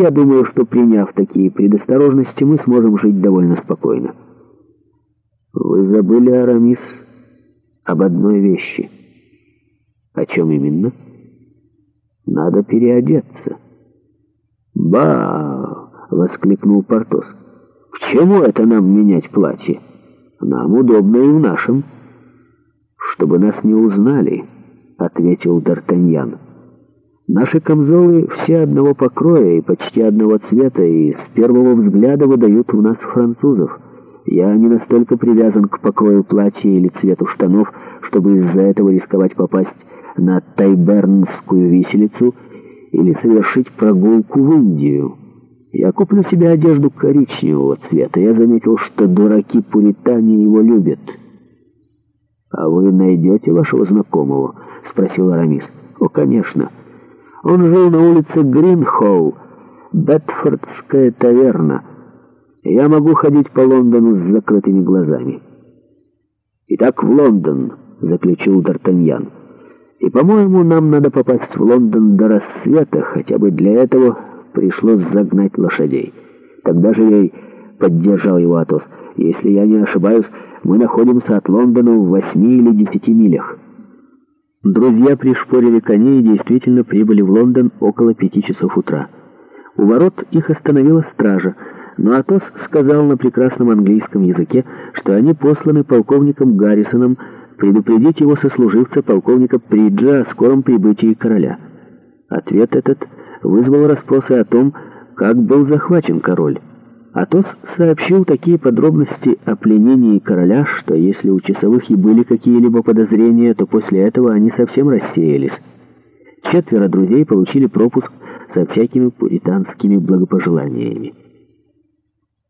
Я думаю, что приняв такие предосторожности, мы сможем жить довольно спокойно. Вы забыли, Арамис, об одной вещи. О чем именно? Надо переодеться. «Ба!» — воскликнул Портос. «К чему это нам менять платье? Нам удобно и в нашем». «Чтобы нас не узнали», — ответил Д'Артаньян. Наши камзолы все одного покроя и почти одного цвета, и с первого взгляда выдают у нас французов. Я не настолько привязан к покрою платья или цвету штанов, чтобы из-за этого рисковать попасть на тайбернскую виселицу или совершить прогулку в Индию. Я куплю себе одежду коричневого цвета. Я заметил, что дураки-пуритане его любят. — А вы найдете вашего знакомого? — спросил Арамис. — О, конечно. — он жил на улице Гринхолл, Бетфордская таверна. Я могу ходить по Лондону с закрытыми глазами. «Итак, в Лондон», — заключил Д'Артаньян. «И, по-моему, нам надо попасть в Лондон до рассвета, хотя бы для этого пришлось загнать лошадей. Тогда же ей поддержал его Атос. Если я не ошибаюсь, мы находимся от Лондона в восьми или десяти милях». Друзья пришпорили коней и действительно прибыли в Лондон около пяти часов утра. У ворот их остановила стража, но Атос сказал на прекрасном английском языке, что они посланы полковником Гаррисоном предупредить его сослуживца полковника Приджа о скором прибытии короля. Ответ этот вызвал расспросы о том, как был захвачен король. Атос сообщил такие подробности о пленении короля, что если у часовых и были какие-либо подозрения, то после этого они совсем рассеялись. Четверо друзей получили пропуск со всякими пуританскими благопожеланиями.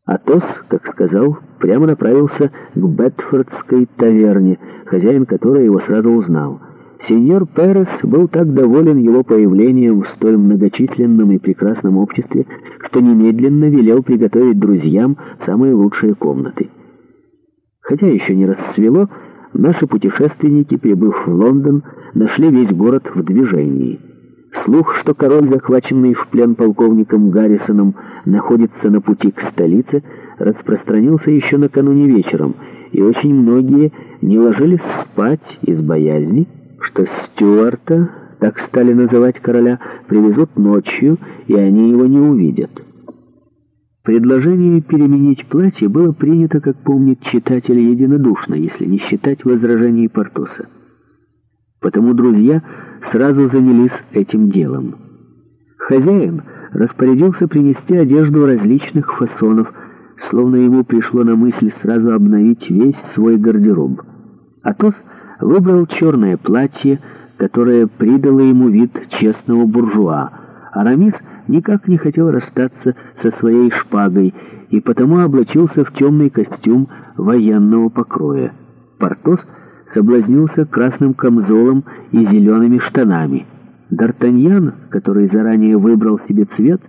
Атос, как сказал, прямо направился к Бетфордской таверне, хозяин которой его сразу узнал – Сеньор Перес был так доволен его появлением в столь многочисленном и прекрасном обществе, что немедленно велел приготовить друзьям самые лучшие комнаты. Хотя еще не расцвело, наши путешественники, прибыв в Лондон, нашли весь город в движении. Слух, что король, захваченный в плен полковником Гаррисоном, находится на пути к столице, распространился еще накануне вечером, и очень многие не ложились спать из боязни, что Стюарта, так стали называть короля, привезут ночью, и они его не увидят. Предложение переменить платье было принято, как помнит читатель, единодушно, если не считать возражений Портоса. Потому друзья сразу занялись этим делом. Хозяин распорядился принести одежду различных фасонов, словно ему пришло на мысль сразу обновить весь свой гардероб. Атос — выбрал черное платье, которое придало ему вид честного буржуа. Арамис никак не хотел расстаться со своей шпагой и потому облачился в темный костюм военного покроя. Портос соблазнился красным камзолом и зелеными штанами. Д'Артаньян, который заранее выбрал себе цвет,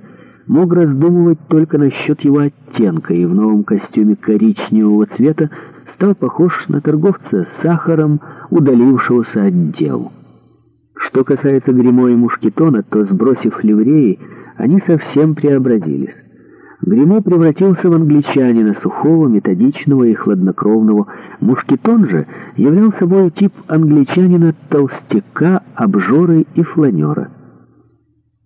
мог раздумывать только насчет его оттенка и в новом костюме коричневого цвета стал похож на торговца с сахаром, удалившегося от дел. Что касается Гремо и Мушкетона, то, сбросив ливреи, они совсем преобразились. Гремо превратился в англичанина, сухого, методичного и хладнокровного. Мушкетон же являл собой тип англичанина толстяка, обжоры и фланера.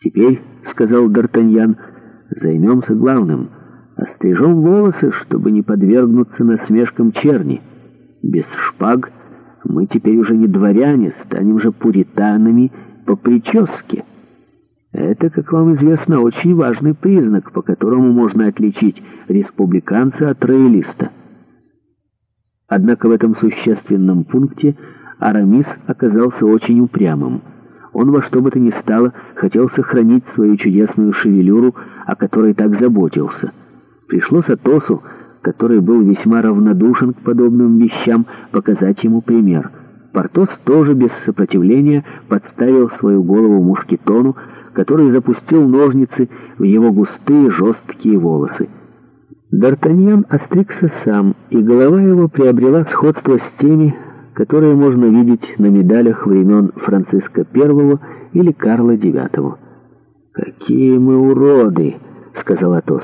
«Теперь, — сказал Д'Артаньян, — займемся главным. Острижем волосы, чтобы не подвергнуться насмешкам черни. Без шпаг — мы теперь уже не дворяне, станем же пуританами по прическе. Это, как вам известно, очень важный признак, по которому можно отличить республиканца от роялиста. Однако в этом существенном пункте Арамис оказался очень упрямым. Он во что бы то ни стало хотел сохранить свою чудесную шевелюру, о которой так заботился. Пришлось Атосу который был весьма равнодушен к подобным вещам, показать ему пример. Портос тоже без сопротивления подставил свою голову мушкетону, который запустил ножницы в его густые жесткие волосы. Д'Артаньян остригся сам, и голова его приобрела сходство с теми, которые можно видеть на медалях времен Франциска I или Карла IX. «Какие мы уроды!» — сказал Атос.